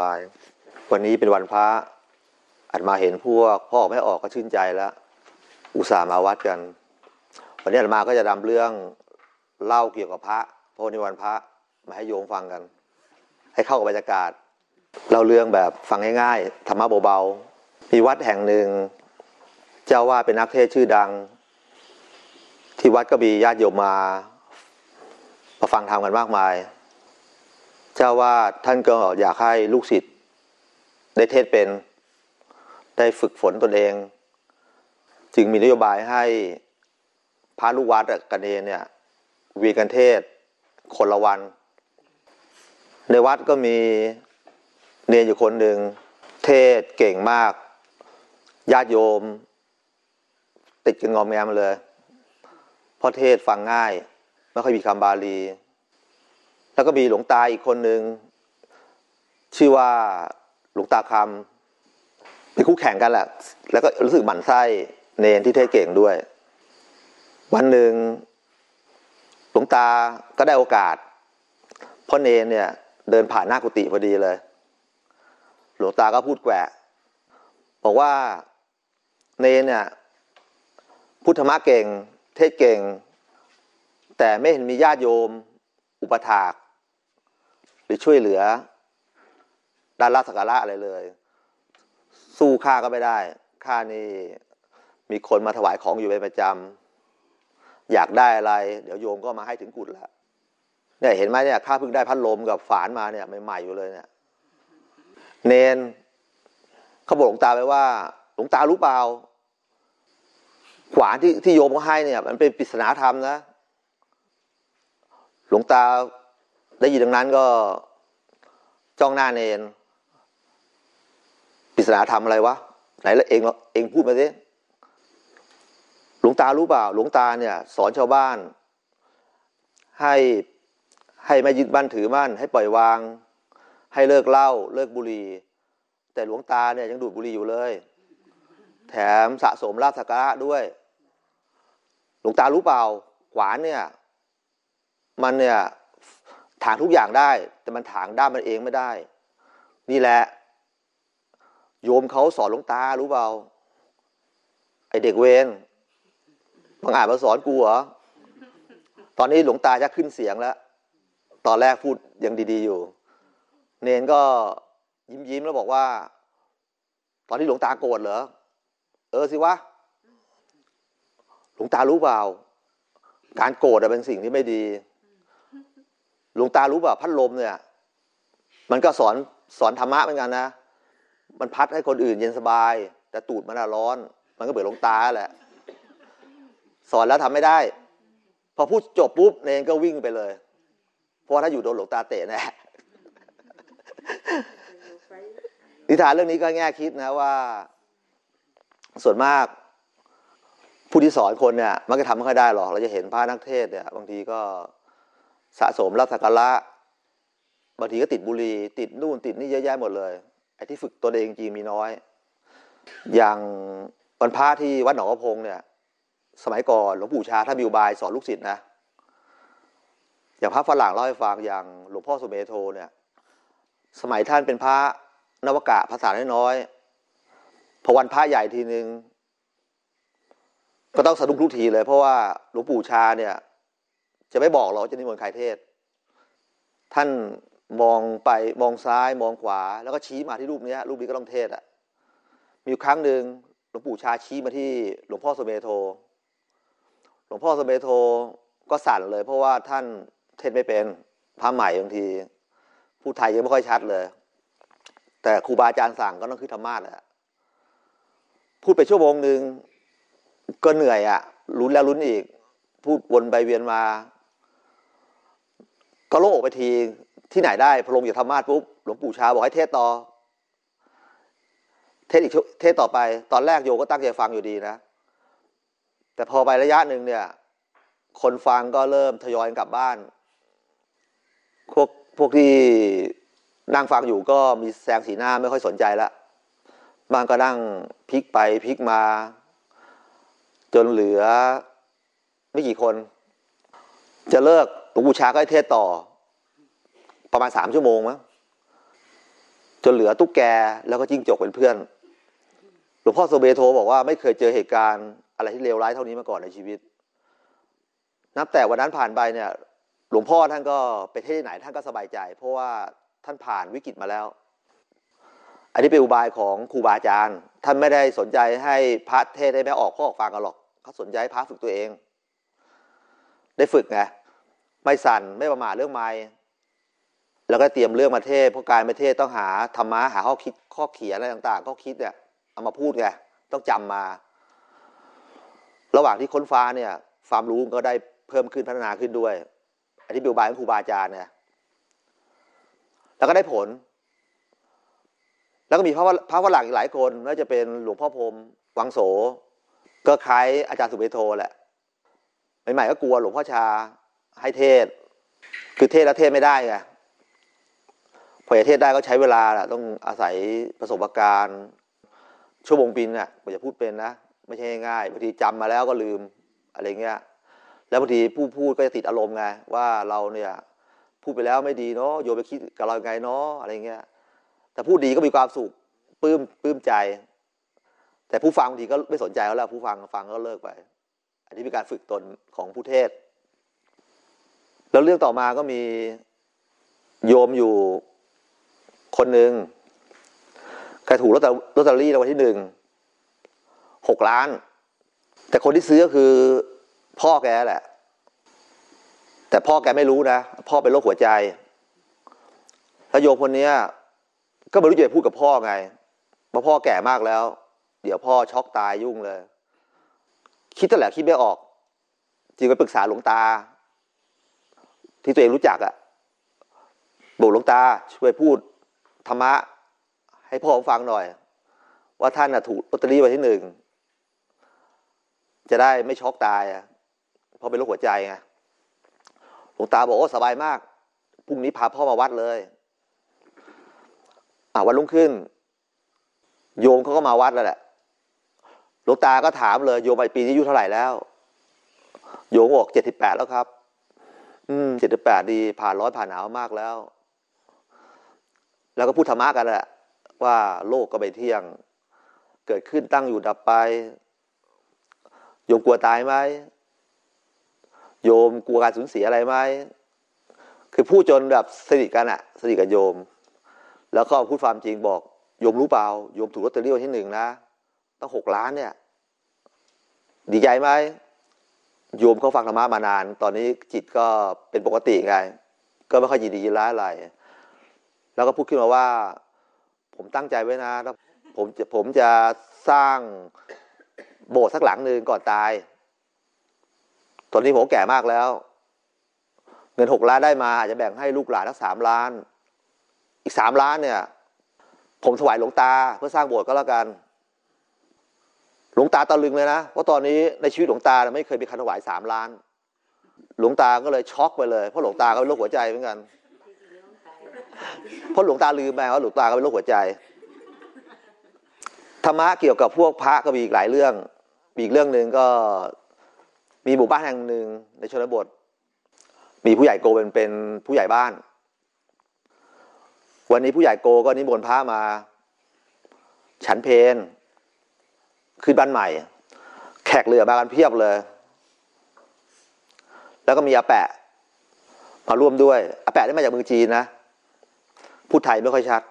บาย วันนี้เป็นวันพระอัดมาเห็นพวกพ่อออกไม่ออกก็ชื่นใจแล้ว อุตส่าห์มาวัดกัน วันนี้อัดมาก็จะนำเรื่องเล่าเกี่ยวกับพระเพราะวันวันพระมาให้โยมฟังกัน ให้เข้ากับบรรยากาศเล่าเรื่องแบบฟังง่ายๆธรรมะเบาๆมีวัดแห่งหนึ่ง เจ้าว่าเป็นนักเทศชื่อดัง ที่วัดก็มีญาติโยมมามาฟังธรรมกันมากมาย เจ้าว่าท่านก็อยากให้ลูกศิษย์ได้เทศเป็นได้ฝึกฝนตนเอง จึงมีนโยบายให้พระลูกวัดกันเองเนี่ยวีกันเทศคนละวัน ในวัดก็มีเนรอยู่คนหนึ่งเทศเก่งมากญาติโยม ติดกันงอมแงมมาเลยเพราะเทศฟังง่าย ไม่ค่อยมีคำบาลี แล้วก็มีหลวงตาอีกคนหนึ่งชื่อว่าหลวงตาคำเป็นคู่แข่งกันแหละ แล้วก็รู้สึกหมั่นไส้เนนที่เทศเก่งด้วย วันหนึ่งหลวงตาก็ได้โอกาสเพราะเนนเนี่ย เดินผ่านหน้ากุฏิพอดีเลย หลวงตาก็พูดแกวะบอกว่าเนนเนี่ยพุทธมะเก่ง เทศเก่ง แต่ไม่เห็นมีญาติโยม อุปถาก หรือช่วยเหลือด้านรัศการะอะไรเลย สู้ข้าก็ไม่ได้ข้านี่มีคนมาถวายของอยู่เป็นประจำอยากได้อะไร เดี๋ยวโยมก็มาให้ถึงกุฎแล้วเนี่ยเห็นไหมเนี่ยข้าเพิ่งได้พัดลมกับฝานมาเนี่ยใหม่ๆอยู่เลยเนี่ย เนนเขาบอกหลวงตาไปว่า หลวงตารู้เปล่าขวานที่ที่โยมเขาให้เนี่ย มันเป็นปริศนาธรรมนะ หลวงตา ได้ยินดังนั้นก็จ้องหน้าเนนปริศนาธรรมอะไรวะ ไหนละเองเองพูดมาสิหลวงตารู้เปล่า หลวงตาเนี่ย สอนชาวบ้าน ให้ให้ไม่ยึดบ้านถือมั่น ให้ปล่อยวาง ให้เลิกเหล้าเลิกบุหรี่แต่หลวงตาเนี่ยยังดูดบุหรี่อยู่เลย แถมสะสมลาภสักการะด้วย หลวงตารู้เปล่าขวานเนี่ย มันเนี่ย ถางทุกอย่างได้ แต่มันถางด้ามมันเองไม่ได้ นี่แหละ โยมเขาสอนหลวงตารู้เปล่าไอเด็กเวนบางอาจมาสอนกูเหรอตอนนี้หลวงตาจะขึ้นเสียงแล้ว ตอนแรกพูดยังดีๆอยู่ เนนก็ยิ้มยิ้มแล้วบอกว่า ตอนที่หลวงตาโกรธเหรอ เออสิวะ หลวงตารู้เปล่า การโกรธเป็นสิ่งที่ไม่ดี หลวงตารู้ป่าพัดลมเนี่ย มันก็สอนสอนธรรมะเหมือนกันนะ มันพัดให้คนอื่นเย็นสบาย แต่ตูดมันร้อน มันก็เบื่อหลวงตาแหละ สอนแล้วทำไม่ได้ พอพูดจบปุ๊บเนนก็วิ่งไปเลย เพราะถ้าอยู่โดนหลวงตาเตะแน่นิทานเรื่องนี้ก็แง่คิดนะว่า ส่วนมาก ผู้ที่สอนคนเนี่ย มันก็ทำไม่ค่อยได้หรอก เราจะเห็นพระนักเทศเนี่ย บางทีก็ สะสมรับสักการะบางทีก็ติดบุหรี่ติดนู่นติดนี่เยอะแยะหมดเลยไอ้ที่ฝึกตัวเองจริงมีน้อย อย่างวันพระที่วัดหนองกระพงเนี่ย สมัยก่อนหลวงปู่ชาท่านบิวบายสอนลูกศิษย์นะอย่างพระฝรั่งเล่าให้ฟังอย่างหลวงพ่อสุเมโทเนี่ยสมัยท่านเป็นพระนวกะภาษาน้อยๆพอวันพระใหญ่ทีหนึ่งก็ต้องสะดุ้งทุกทีเลย เพราะว่าหลวงปู่ชาเนี่ย จะไม่บอกหรอกจะนิมนต์ใครเทศ ท่านมองไปมองซ้ายมองขวา แล้วก็ชี้มาที่รูปนี้รูปนี้ก็ต้องเทศน์อะ มีครั้งหนึ่งหลวงปู่ชาชี้มาที่หลวงพ่อสุเมโธ หลวงพ่อสุเมโธก็สั่นเลย เพราะว่าท่านเทศน์ไม่เป็นพระใหม่บางทีพูดไทยยังไม่ค่อยชัดเลย แต่ครูบาอาจารย์สั่งก็ต้องคือธรรมะแหละพูดไปชั่วโมงหนึ่งก็เหนื่อยอะ่ะลุ้นแล้วลุ้นอีก พูดวนไปเวียนมา ก็โล่งไปทีที่ไหนได้พอลงจากธรรมาสปุ๊บหลวงปู่ชาบอกให้เทศต่อ เทศอีกเทศต่อไป ตอนแรกโยก็ตั้งใจฟังอยู่ดีนะ แต่พอไประยะหนึ่งเนี่ย คนฟังก็เริ่มทยอยกลับบ้าน พวกพวกที่นั่งฟังอยู่ก็มีแสงสีหน้าไม่ค่อยสนใจแล้วบางก็นั่งพลิกไปพลิกมา จนเหลือไม่กี่คน จะเลิก งปู่ชาก็เทศต่อ ประมาณสามชั่วโมงมั้งจนเหลือตุ๊กแกแล้วก็จิ้งจกเป็นเพื่อนหลวงพ่อโซเบโทบอกว่าไม่เคยเจอเหตุการณ์อะไรที่เลวร้ายเท่านี้มาก่อนในชีวิต นับแต่วันนั้นผ่านไปเนี่ย หลวงพ่อท่านก็ไปเทศที่ไหนท่านก็สบายใจ เพราะว่าท่านผ่านวิกฤตมาแล้ว อันนี้เป็นอุบายของครูบาอาจารย์ ท่านไม่ได้สนใจให้พระเทศได้แม่ออกพ่อออกฟังกันหรอกเขาสนใจให้พระฝึกตัวเอง ได้ฝึกไง ไม่สั่นไม่ประมาทเรื่องไม้แล้วก็เตรียมเรื่องมาเทศเพราะการมาเทศต้องหาธรรมะหาข้อคิดข้อเขียนอะไรต่างๆข้อคิดเนี่ยเอามาพูดไงต้องจำมา ระหว่างที่ค้นฟ้าเนี่ยความรู้ก็ได้เพิ่มขึ้นพัฒนาขึ้นด้วยอันนี้บิวบายของครูบาอาจารย์เนี่ยแล้วก็ได้ผล แล้วก็มีพระพระฝรั่งอีกหลายคนไม่ว่าจะเป็นหลวงพ่อพรมวังโส ก็คล้ายอาจารย์สุเบโทแหละใหม่ๆก็กลัวหลวงพ่อชา ให้เทศ คือเทศแล้วเทศไม่ได้ไงพอจะเทศได้ก็ใช้เวลาแหละต้องอาศัยประสบการณ์ ชั่วโมงบินน่ะกว่าจะพูดเป็นนะไม่ใช่ง่ายบางทีจำมาแล้วก็ลืมอะไรเงี้ยแล้วบางทีผู้พูดก็จะติดอารมณ์ไงว่าเราเนี่ยพูดไปแล้วไม่ดีเนาะโยไปคิดกับเราไงเนาะอะไรเงี้ยแต่พูดดีก็มีความสุขปลื้มปลื้มใจ แต่ผู้ฟังบางทีก็ไม่สนใจแล้วแหละผู้ฟังฟังก็เลิกไป อันนี้เป็นการฝึกตนของผู้เทศ แล้วเรื่องต่อมาก็มีโยมอยู่คนหนึ่งใครถูกลอตเตอรี่รางวัลที่หนึ่งหกล้าน แต่คนที่ซื้อก็คือพ่อแกแหละ แต่พ่อแกไม่รู้นะ พ่อเป็นโรคหัวใจ แล้วโยมคนนี้ก็ไม่รู้จะพูดกับพ่อไงเพราะพ่อแก่มากแล้ว เดี๋ยวพ่อช็อกตายยุ่งเลย คิดแต่แหละคิดไม่ออก จึงไปปรึกษาหลวงตา ที่ตัวเองรู้จักอะบอกหลวงตาช่วยพูดธรรมะ ให้พ่อฟังหน่อย ว่าท่านถูกลอตเตอรี่วันที่หนึ่งจะได้ไม่ช็อกตายอะเพราะเป็นโรคหัวใจไงหลวงตาบอกโอ้สบายมากพรุ่งนี้พาพ่อมาวัดเลยอ่าวันรุ่งขึ้น โยมเขาก็มาวัดแล้วแหละหลวงตาก็ถามเลย โยมไปปีนี้อายุเท่าไหร่แล้ว โยมบอกเจ็ดสิบแปดแล้วครับ อืมเจ็ดแปดดีผ่านร้อนผ่านหนาวมากแล้ว แล้วก็พูดธรรมะกันแหละว่าโลกก็ไม่เที่ยง เกิดขึ้นตั้งอยู่ดับไป โยมกลัวตายไหมโยมกลัวการสูญเสียอะไรไหมคือพูดจนแบบสนิทกันอะสนิทกับโยม แล้วก็พูดความจริงบอกโยมรู้เปล่าโยมถูกลอตเตอรี่วันที่หนึ่งนะต้องหกล้านเนี่ย ดีใจไหม โยมเขาฟังธรรมะมานาน ตอนนี้จิตก็เป็นปกติไง ก็ไม่ค่อยยินดียินร้ายอะไร แล้วก็พูดขึ้นมาว่า ผมตั้งใจไว้นะผมจะผมจะสร้างโบสถ์สักหลังหนึ่งก่อนตาย ตอนนี้ผมแก่มากแล้ว เงินหกล้านได้มาอาจจะแบ่งให้ลูกหลานทั้งสามล้าน อีกสามล้านเนี่ย ผมถวายหลวงตาเพื่อสร้างโบสถ์ก็แล้วกัน หลวงตาตะลึงเลยนะเพราะตอนนี้ในชีวิตหลวงตาไม่เคยมีคันถวายสามล้าน หลวงตาก็เลยช็อกไปเลยเพราะหลวงตาก็เป็นโรคหัวใจเหมือนกันเพราะหลวงตาลืมไปว่าหลวงตาก็เป็นโรคหัวใจธรรมะเกี่ยวกับพวกพระก็มีอีกหลายเรื่องมีอีกเรื่องหนึ่งก็มีหมู่บ้านแห่งหนึ่งในชนบท มีผู้ใหญ่โกเป็นเป็นผู้ใหญ่บ้าน วันนี้ผู้ใหญ่โกก็นิมนต์พระมา ฉันเพน ขึ้นบ้านใหม่ แขกเรือมากันเพียบเลย แล้วก็มีอาแปะ มาร่วมด้วยอาแปะได้มาจากเมืองจีนนะพูดไทยไม่ค่อยชัด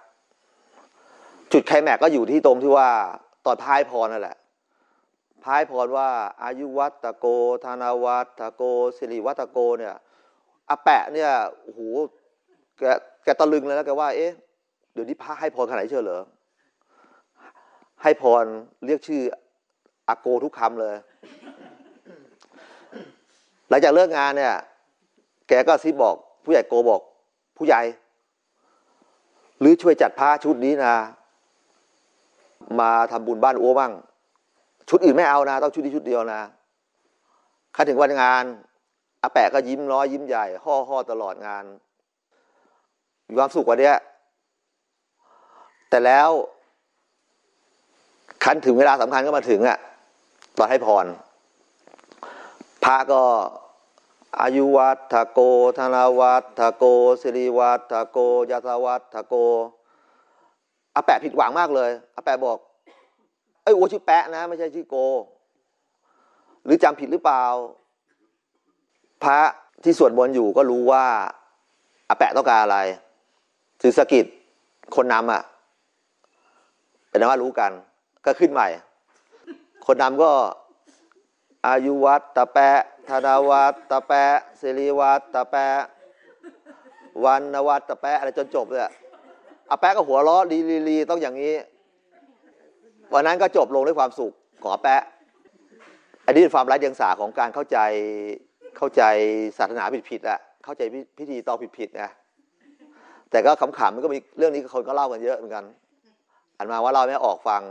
จุดไคลแม็กก็อยู่ที่ตรงที่ว่าตอนพายพรนั่นแหละพายพรว่าอายุวัตโก ธานาวัตโกสิริวัตโกเนี่ยอาแปะเนี่ยโอ้โหแกแกตะลึงเลยแล้วแกว่า เอ๊ะ เดี๋ยวนี้พระให้พรขนาดไหนเชื่อเหรอ ให้พรเรียกชื่ออาโกทุกคำเลย หลังจากเลิกงานเนี่ย แกก็ซิบบอก ผู้ใหญ่โกบอก ผู้ใหญ่ หรือช่วยจัดผ้าชุดนี้นะ มาทำบุญบ้านอ้วบ้าง ชุดอื่นไม่เอานะ ต้องชุดนี้ชุดเดียวนะข้าถึงวันงานอาแปะก็ยิ้มร้อยยิ้มใหญ่ ห่อห่อตลอดงานมีความสุขกว่านี้แต่แล้ว คันถึงเวลาสำคัญก็มาถึงอะ่ะตอนให้พร พระก็อายุวัตถโก ธนาวัตถโก สิริวัตถโกยาสวัตถโกอาแปะผิดหวังมากเลยอาแปะบอกไอ้โอชื่อแปะนะ ไม่ใช่ชื่อโก หรือจำผิดหรือเปล่า พระที่สวดมนต์อยู่ก็รู้ว่าอาแปะต้องการอะไรสื่อสกิจคนนำอะเป็นว่ารู้กัน ก็ขึ้นใหม่ คนนำก็อายุวัตตะแปะธนาวัตตะแปะสิริวัตตะแปะวันนวัตตะแปะอะไรจนจบเลยอาแปะก็หัวเราะลีลีลีต้องอย่างนี้ วันนั้นก็จบลงด้วยความสุขของอาแปะอันนี้เป็นความไร้เดียงสาของการเข้าใจเข้าใจศาสนาผิดๆอะเข้าใจพิธีต่อผิดๆนะแต่ก็ขำๆมันก็มีเรื่องนี้คนก็เล่ากันเยอะเหมือนกัน อันมาว่าเราไม่ออกฟัง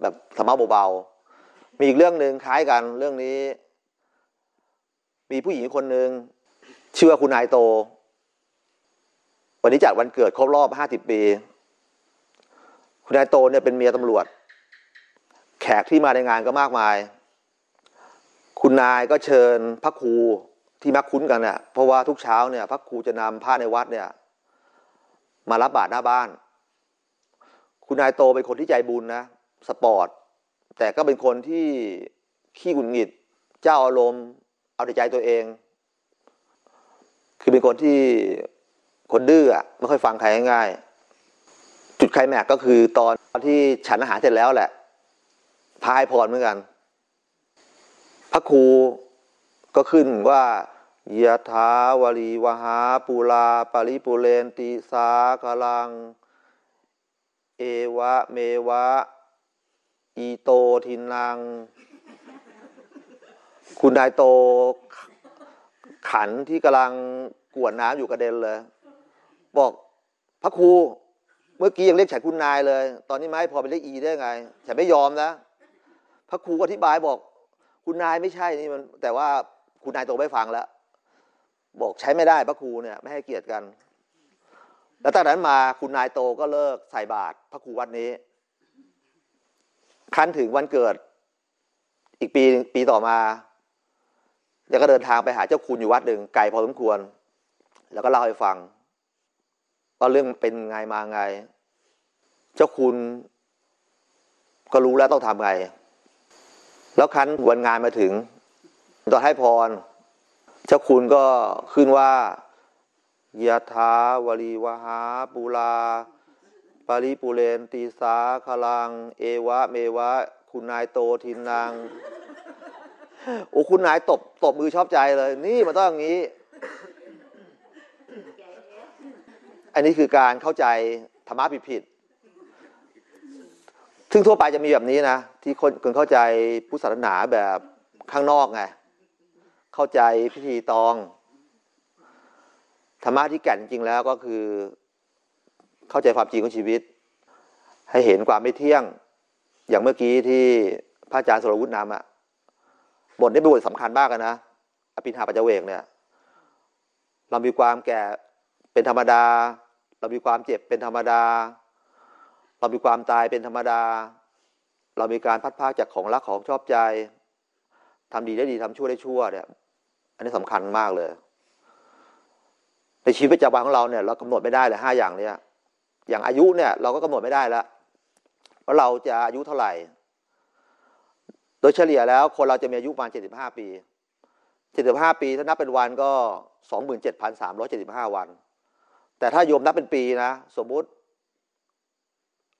แบบธรรมะเบาๆมีอีกเรื่องหนึ่งคล้ายกันเรื่องนี้ มีผู้หญิงคนหนึ่งชื่อว่าคุณนายโต วันนี้จัดวันเกิดครบรอบห้าสิบปี คุณนายโตเนี่ยเป็นเมียตำรวจ แขกที่มาในงานก็มากมาย คุณนายก็เชิญพระครูที่มักคุ้นกันเนี่ยเพราะว่าทุกเช้าเนี่ย พระครูจะนำผ้าในวัดเนี่ย มารับบาตรหน้าบ้าน คุณนายโตเป็นคนที่ใจบุญนะ สปอร์ต แต่ก็เป็นคนที่ขี้หงุดหงิด เจ้าอารมณ์ เอาใจตัวเอง คือเป็นคนที่คนดื้อไม่ค่อยฟังใครง่ายๆจุดไคลแม็กก็คือตอนที่ฉันอาหารเสร็จแล้วแหละ พายพรเหมือนกัน พระครูก็ขึ้นว่ายะถาวลีวหาปูลาปริปุเรนติสากลัง เอวะเมวะ อีโตทินังคุณนายโต ขันที่กำลังกวดน้ำอยู่กระเด็นเลย บอกพระครูเมื่อกี้ยังเรียกฉันคุณนายเลย ตอนนี้ไม่พอไปเรียกอีได้ไง ฉันไม่ยอมนะ พระครูอธิบายบอก คุณนายไม่ใช่นี่มัน แต่ว่าคุณนายโตไม่ฟังแล้ว บอกใช้ไม่ได้พระครูเนี่ย ไม่ให้เกียรติกัน แล้วตั้งแต่นั้นมาคุณนายโตก็เลิกใส่บาตรพระครูวัดนี้ คันถึงวันเกิด อีกปีปีต่อมา แล้วก็เดินทางไปหาเจ้าคุณอยู่วัดหนึ่งไกลพอสมควร แล้วก็เล่าให้ฟังว่าเรื่องเป็นไงมาไง เจ้าคุณ ก็รู้แล้วต้องทำไง แล้วคันวันงานมาถึงตอนให้พร เจ้าคุณก็ขึ้นว่ายะถาวลีวหาปูลา ปาริปุเรนตีสาคลัง เอวะ เมวะ คุณนายโตทินนางโอ้คุณนายตบตบมือชอบใจเลย นี่มันต้องอย่างนี้ อันนี้คือการเข้าใจธรรมะผิดผิดซึ่งทั่วไปจะมีแบบนี้นะ ที่คนคนเข้าใจพุทธศาสนาแบบข้างนอกไง เข้าใจพิธีตอง ธรรมะที่แก่นจริงแล้วก็คือ เข้าใจความจริงของชีวิต ให้เห็นความไม่เที่ยง อย่างเมื่อกี้ที่พระอาจารย์สรวุฒินำอะบทนี้เป็นบทสำคัญมากนะอภิธาปัจเจเวกเนี่ย เรามีความแก่เป็นธรรมดา เรามีความเจ็บเป็นธรรมดา เรามีความตายเป็นธรรมดา เรามีการพัดพาจากของรักของชอบใจทำดีได้ดีทำชั่วได้ชั่วเนี่ย อันนี้สำคัญมากเลย ในชีวิตประจำวันของเราเนี่ย เรากำหนดไม่ได้เลยห้าอย่างเนี้ย อย่างอายุเนี่ยเราก็กำหนดไม่ได้แล้วว่าเราจะอายุเท่าไหร่ โดยเฉลี่ยแล้วคนเราจะมีอายุประมาณ75ปี75ปีถ้านับเป็นวันก็27,375วัน แต่ถ้าโยมนับเป็นปีนะ สมมุติ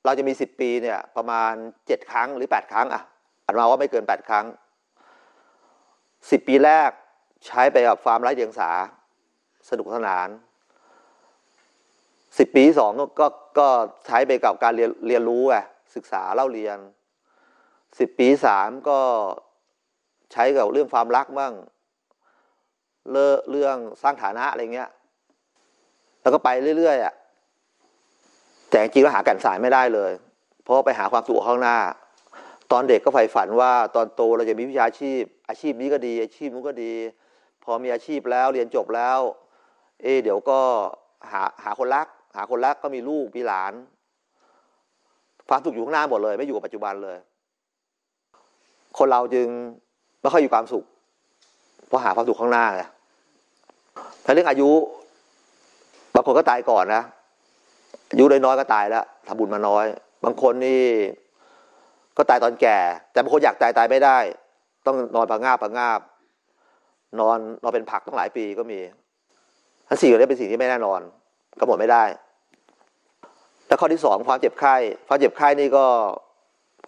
เราจะมี10ปีเนี่ยประมาณ7ครั้งหรือ8ครั้งอะอันมาว่าไม่เกิน8ครั้ง10ปีแรกใช้ไปกับความไร้เดียงสา สนุกสนาน 10ปีสองก็ก็ใช้ไปกับการเรียนเรียนรู้อะศึกษาเล่าเรียนสิบปีสามก็ใช้กับเรื่องความรักบ้างเลเรื่องสร้างฐานะอะไรเงี้ย แล้วก็ไปเรื่อยๆอะแต่จริงๆแล้วหากันสายไม่ได้เลย เพราะไปหาความสุขข้างหน้า ตอนเด็กก็ใฝ่ฝันว่า ตอนโตเราจะมีวิชาชีพ อาชีพนี้ก็ดี อาชีพนู้นก็ดี พอมีอาชีพแล้วเรียนจบแล้ว เอเดี๋ยวก็หาหาคนรัก หาคนรักก็มีลูกมีหลาน ความสุขอยู่ข้างหน้าหมดเลย ไม่อยู่กับปัจจุบันเลย คนเราจึงไม่ค่อยอยู่ความสุขเพราะหาความสุขข้างหน้าไงถ้าเรื่องอายุบางคนก็ตายก่อนนะอายุน้อยๆก็ตายแล้วทำบุญมาน้อย บางคนนี่ก็ตายตอนแก่ แต่บางคนอยากตายตายไม่ได้ ต้องนอนประงาบประงาบ นอนนอนเป็นผักต้องหลายปีก็มีทั้งสี่อย่างนี้เป็นสิ่งที่ไม่แน่นอนกำหนดไม่ได้ แล้วข้อที่สองความเจ็บไข้ความเจ็บไข้นี่ก็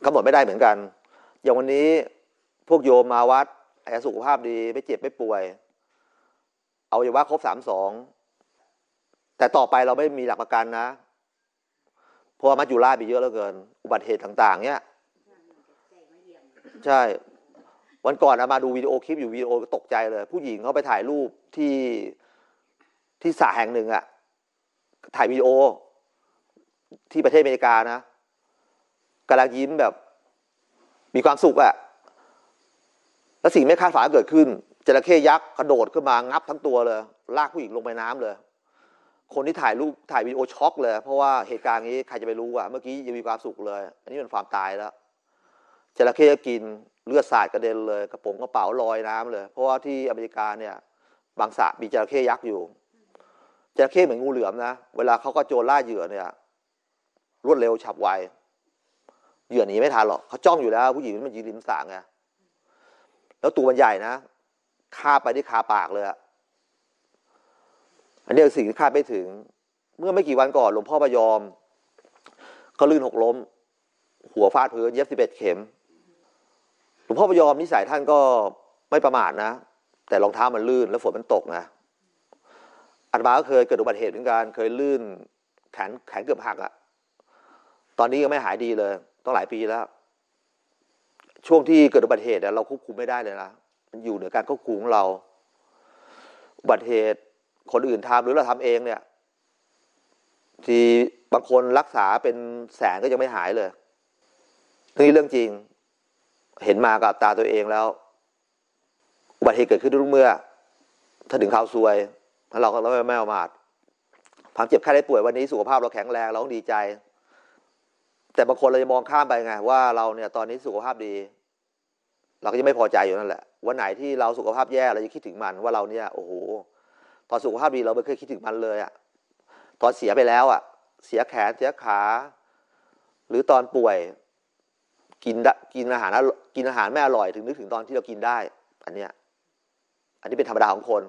กำหนดไม่ได้เหมือนกัน อย่างวันนี้พวกโยมมาวัดแอสุขภาพดีไม่เจ็บไม่ป่วย เอาอย่าว่าครบสามสองแต่ต่อไปเราไม่มีหลักประกันนะเพราะว่ามัจจุราชมีเยอะเหลือเกิน อุบัติเหตุต่าง ๆ เนี่ยใช่ วันก่อนเอามาดูวิดีโอคลิปอยู่วิดีโอตกใจเลย ผู้หญิงเขาไปถ่ายรูปที่ที่สระแห่งหนึ่งอะถ่ายวิดีโอ ที่ประเทศอเมริกานะกำลังยิ้มแบบ มีความสุขอะแล้วสิ่งไม่คาดฝันเกิดขึ้นจระเข้ยักษ์กระโดดขึ้นมางับทั้งตัวเลย ลากผู้หญิงลงไปน้ำเลย คนที่ถ่ายรูปถ่ายวิดีโอช็อกเลย เพราะว่าเหตุการณ์นี้ใครจะไปรู้อะเมื่อกี้ยังมีความสุขเลย อันนี้เป็นความตายแล้วจระเข้กินเลือดสาดกระเด็นเลยกระโปรงกระเป๋าลอยน้ำเลย เพราะว่าที่อเมริกาเนี่ย บางสระมีจระเข้ยักษ์อยู่จระเข้เหมือนงูเหลือมนะ เวลาเขาก็โจรล่าเหยื่อเนี่ย รวดเร็วฉับไวเหยื่อหนีไม่ทันหรอกเขาจ้องอยู่แล้ว ผู้หญิงมันยืนริมสระไงแล้วตัวมันใหญ่นะคาไปที่คาปากเลยอะอันนี้สิ่งที่คาดไม่ถึง เมื่อไม่กี่วันก่อนหลวงพ่อพยอมเขาลื่นหกล้ม หัวฟาดพื้นเย็บสิบเอ็ดเข็มหลวงพ่อพยอมนิสัยท่านก็ไม่ประมาทนะ แต่รองเท้ามันลื่นแล้วฝนมันตกนะอาตมาก็เคยเกิดอุบัติเหตุเหมือนกันเคยลื่นแขนแขนเกือบหักอะ ตอนนี้ยังไม่หายดีเลย ต้องหลายปีแล้ว ช่วงที่เกิดอุบัติเหตุเราควบคุมไม่ได้เลยนะมันอยู่เหนือการควบคุมของเรา อุบัติเหตุคนอื่นทำหรือเราทำเองเนี่ย ที่บางคนรักษาเป็นแสนก็ยังไม่หายเลยนี่เรื่องจริง เห็นมากับตาตัวเองแล้ว อุบัติเหตุเกิดขึ้นทุกเมื่อ ถ้าถึงข่าวซวยเราก็ไม่ไม่เอามาดความเจ็บไข้ได้ป่วยวันนี้สุขภาพเราแข็งแรงเราต้องดีใจ แต่บางคนเราจะมองข้ามไปไง ว่าเราเนี่ยตอนนี้สุขภาพดี เราก็ยังไม่พอใจอยู่นั่นแหละวันไหนที่เราสุขภาพแย่เราจะคิดถึงมันว่าเราเนี่ยโอ้โหตอนสุขภาพดีเราไม่เคยคิดถึงมันเลยอะตอนเสียไปแล้วอะเสียแขนเสียขา หรือตอนป่วย กินกินอาหารกินอาหารไม่อร่อยถึงนึกถึงตอนที่เรากินได้ อันเนี้ยอันนี้เป็นธรรมดาของคน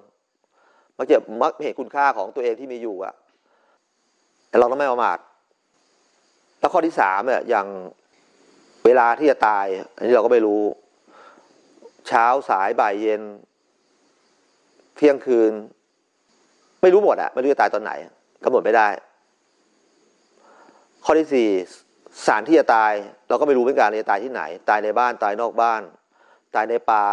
มักจะมักเห็นคุณค่าของตัวเองที่มีอยู่อะแต่เราต้องไม่ประมาท แล้วข้อที่สามเนี่ยอย่างเวลาที่จะตาย อันนี้เราก็ไม่รู้ เช้าสายบ่ายเย็น เที่ยงคืน ไม่รู้หมดอะไม่รู้จะตายตอนไหนกำหนดไม่ได้ ข้อที่สี่สารที่จะตาย เราก็ไม่รู้เหมือนกันจะตายที่ไหน ตายในบ้านตายนอกบ้าน ตายในป่า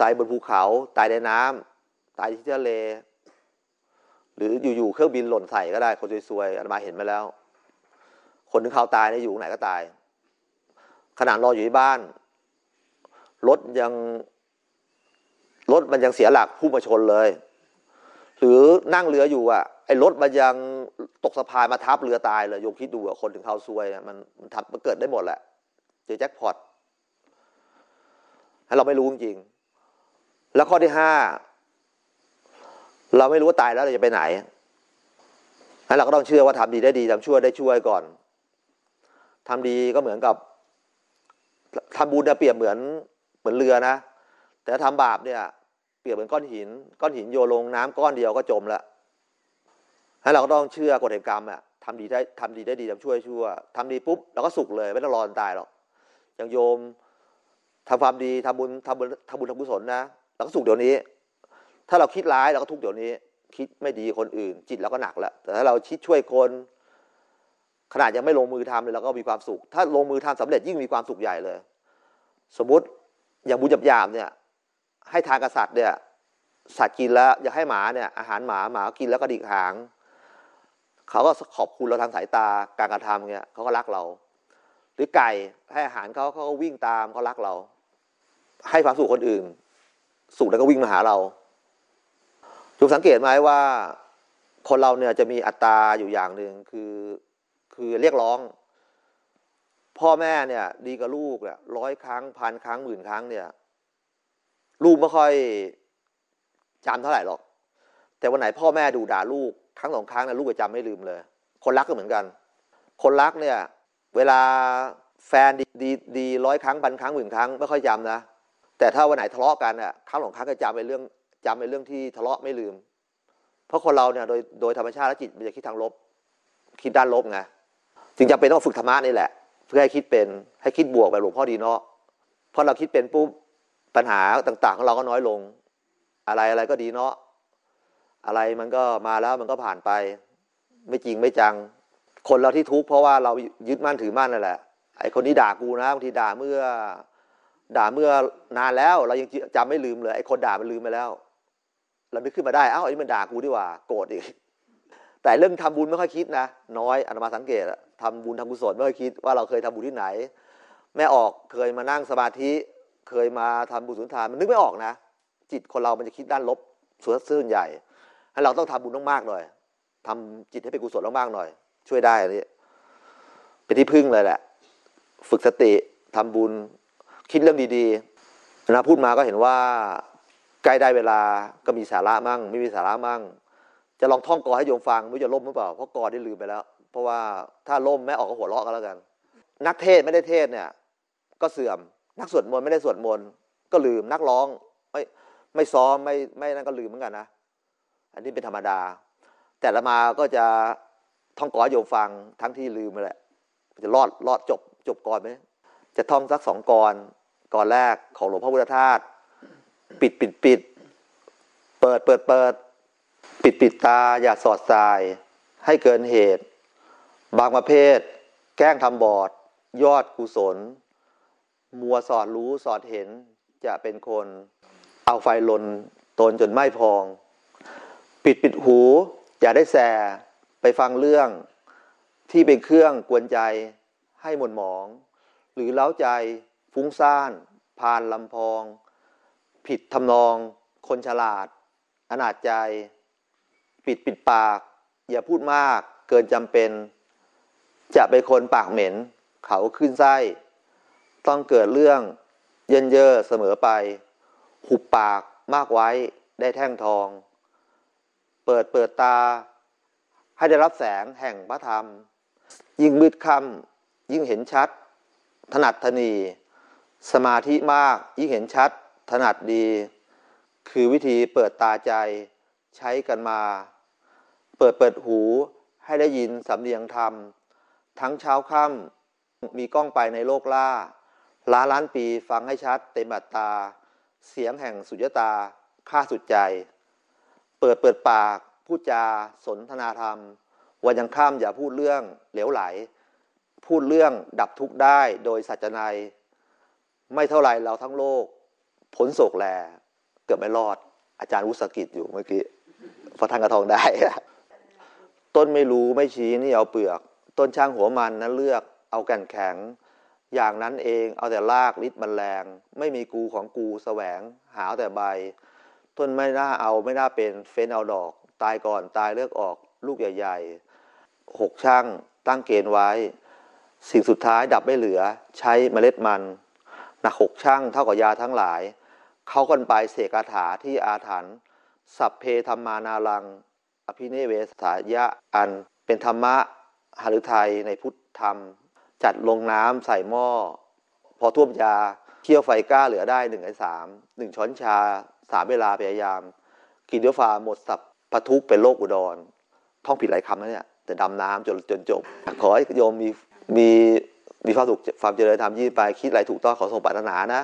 ตายบนภูเขา ตายในน้ำตายที่ทะเล หรืออยู่ๆเครื่องบินหล่นใส่ก็ได้คนซวยๆอาตมาเห็นมาแล้ว คนถึงเขาตายเนี่ยอยู่ไหนก็ตาย ขนาดรออยู่ที่บ้าน รถยังรถมันยังเสียหลักพุ่งมาชนเลย หรือนั่งเรืออยู่อะไอ้รถมันยังตกสะพานมาทับเรือตายเลยโยมคิดดูอะคนถึงเขาซวยมันมันทับมันเกิดได้หมดแหละเจอแจ็คพอตให้เราไม่รู้จริง แล้วข้อที่ห้าเราไม่รู้ว่าตายแล้วเราจะไปไหนให้เราก็ต้องเชื่อว่าทำดีได้ดีทำชั่วได้ช่วยก่อน ทำดีก็เหมือนกับทำบุญเนี่ยเปรียบเหมือนเหมือนเรือนะ แต่ทำบาปเนี่ย เปรียบเหมือนก้อนหิน ก้อนหินโยลงน้ำก้อนเดียวก็จมละให้เราก็ต้องเชื่อกฎแห่งกรรมอะทำดีได้ทำดีได้ดีทำช่วยชั่วทำดีปุ๊บเราก็สุขเลย ไม่ต้องรอตายหรอกอย่างโยมทำความดีทำบุญทำบุญทำบุญทำกุศลนะเราก็สุขเดี๋ยวนี้ ถ้าเราคิดร้ายเราก็ทุกเดี๋ยวนี้ คิดไม่ดีคนอื่น จิตเราก็หนักแล้วแต่ถ้าเราคิดช่วยคน ขนาดยังไม่ลงมือทำเลยเราก็มีความสุข ถ้าลงมือทำสำเร็จยิ่งมีความสุขใหญ่เลย สมมุติอย่างบุญหยาบเนี่ย ให้ทานกษัตริย์เนี่ย สัตว์กินแล้วอยากให้หมาเนี่ยอาหารหมาหมากินแล้วก็ดิกหาง เขาก็ขอบคุณเราทางสายตาการกระทำเนี่ยเขาก็รักเรา หรือไก่ให้อาหารเขาเขาก็วิ่งตามเขารักเรา ให้ความสุขคนอื่น สุขแล้วก็วิ่งมาหาเราถูกสังเกตไหมว่า คนเราเนี่ยจะมีอัตราอยู่อย่างหนึ่งคือ คือเรียกร้อง พ่อแม่เนี่ย ดีกับลูกเนี่ยร้อยครั้งพันครั้งหมื่นครั้งเนี่ย ลูกไม่ค่อยจำเท่าไหร่หรอก แต่วันไหนพ่อแม่ดูด่าลูกครั้งสองครั้งนะลูกจะจำไม่ลืมเลย คนรักก็เหมือนกัน คนรักเนี่ย เวลาแฟนดีดีดีร้อยครั้งพันครั้งหมื่นครั้งไม่ค่อยจำนะแต่ถ้าวันไหนทะเลาะกันอะครั้งสองครั้งก็จำเป็นเรื่องจำเป็นเรื่องที่ทะเลาะไม่ลืม เพราะคนเราเนี่ยโดยโดยธรรมชาติและจิตมันจะคิดทางลบ คิดด้านลบไง จึงจำเป็นต้องฝึกธรรมะนี่แหละ เพื่อให้คิดเป็นให้คิดบวกแบบหลวงพ่อดีเนาะเพราะเราคิดเป็นปุ๊บปัญหาต่างๆ ของเราก็น้อยลง อะไรอะไรก็ดีเนาะอะไรมันก็มาแล้วมันก็ผ่านไป ไม่จริงไม่จัง คนเราที่ทุกข์เพราะว่าเรายึดมั่นถือมั่นนั่นแหละไอ้คนนี้ด่ากูนะบางทีด่าเมื่อ ด่าเมื่อนานแล้ว เรายังจำไม่ลืมเลยไอ้คนด่ามันลืมไปแล้ว เราไม่ขึ้นมาได้เอ้าไอ้นี่มันด่ากูดีกว่าโกรธอีกแต่เรื่องทำบุญไม่ค่อยคิดนะน้อยอามาสังเกตอะ ทำบุญทำกุศลไม่เคยคิดว่าเราเคยทำบุญที่ไหน แม่ออกเคยมานั่งสมาธิ เคยมาทำบุญสุนทานมันนึกไม่ออกนะ จิตคนเรามันจะคิดด้านลบส่วนซื่นใหญ่ให้เราต้องทำบุญมากๆหน่อยทำจิตให้เป็นกุศลมากๆหน่อย ช่วยได้อันนี้เป็นที่พึ่งเลยแหละ ฝึกสติทำบุญคิดเรื่องดีๆนะพูดมาก็เห็นว่าใกล้ได้เวลาก็มีสาระมั่ง ไม่มีสาระมั่ง จะลองท่องกอให้โยมฟังไม่จะล่มหรือเปล่าเพราะกอได้ลืมไปแล้ว เพราะว่าถ้าล่มแม่ออกก็หัวเราะกันแล้วกัน นักเทศไม่ได้เทศเนี่ย ก็เสื่อม นักสวดมนต์ไม่ได้สวดมนต์ก็ลืมนักร้องไม่ไม่ซ้อมไม่ไม่นั่นก็ลืมเหมือนกันนะอันนี้เป็นธรรมดา แต่ละมาก็จะท่องกอโยมฟังทั้งที่ลืมไปแหละจะรอดรอดจบจบก่อนไหมจะท่องสักสองกรกรแรกของหลวงพ่อพุทธทาสปิดปิดปิด เปิดเปิดเปิด ปิดปิดตาอย่าสอดสาย ให้เกินเหตุ บางประเภท แกล้งทำบอด ยอดกุศล มัวสอดรู้สอดเห็นจะเป็นคนเอาไฟลนตนจนไหม้พอง ปิดปิดหู อย่าได้แสไปฟังเรื่องที่เป็นเครื่องกวนใจให้หม่นหมอง หรือเล้าใจฟุ้งซ่านพานลำพอง ผิดทำนอง คนฉลาด อนาจใจ ปิดปิดปาก อย่าพูดมากเกินจำเป็น จะเป็นคนปากเหม็น เขาขึ้นไส้ ต้องเกิดเรื่องเยินเย่อเสมอไป หุบปากมากไว้ได้แท่งทอง เปิดเปิดตา ให้ได้รับแสงแห่งพระธรรม ยิ่งมืดค่ำยิ่งเห็นชัด ถนัดทนี สมาธิมากยิ่งเห็นชัด ถนัดดี คือวิธีเปิดตาใจใช้กันมา เปิดเปิดหูให้ได้ยินสำเนียงธรรม ทั้งเช้าค่ำมีกล้องไปในโลกล่า ล้านล้านปีฟังให้ชัดเต็มอัตตา เสียงแห่งสุญญตาค่าสุดใจ เปิดเปิดปากพูดจา สนทนาธรรม วันยังข้ามอย่าพูดเรื่องเหลวไหล พูดเรื่องดับทุกข์ได้โดยสัจนัย ไม่เท่าไรเราทั้งโลก ผลโศกแล เกือบไม่รอด อาจารย์วุสกิจอยู่เมื่อกี้พอท่านกระทองได้ ต้นไม่รู้ไม่ชี้นี่เอาเปลือก ต้นช่างหัวมันนั้นเลือกเอาแก่นแข็ง อย่างนั้นเองเอาแต่รากลิดมันแรงไม่มีกูของกูแสวง หาแต่ใบ ต้นไม่น่าเอาไม่น่าเป็นเฟ้นเอาดอก ตายก่อนตายเลือกออกลูกใหญ่ๆหกช่างตั้งเกณฑ์ไว้ สิ่งสุดท้ายดับไม่เหลือ ใช้เมล็ดมันหนักหกช่างเท่ากับยาทั้งหลาย เขากันไปเสกคาถาที่อาถรรพ์สัพเพธรรมานาลัง อภิเนเวสายะอันเป็นธรรมะ หฤทัยในพุทธธรรม จัดลงน้ำใส่หม้อ พอท่วมยาเคี่ยวไฟกล้าเหลือได้หนึ่งในสามหนึ่งช้อนชาสามเวลาพยายาม กินเดียวฟ้าหมดสับปะทุกเป็นโรคอุดร ท่องผิดหลายคำนะเนี่ยแต่ดำน้ำจนจนจบขอให้โยมมีมีมีความสุขความเจริญธรรมยิ่งไปคิดอะไรถูกต้องขอส่งปรารถนานะ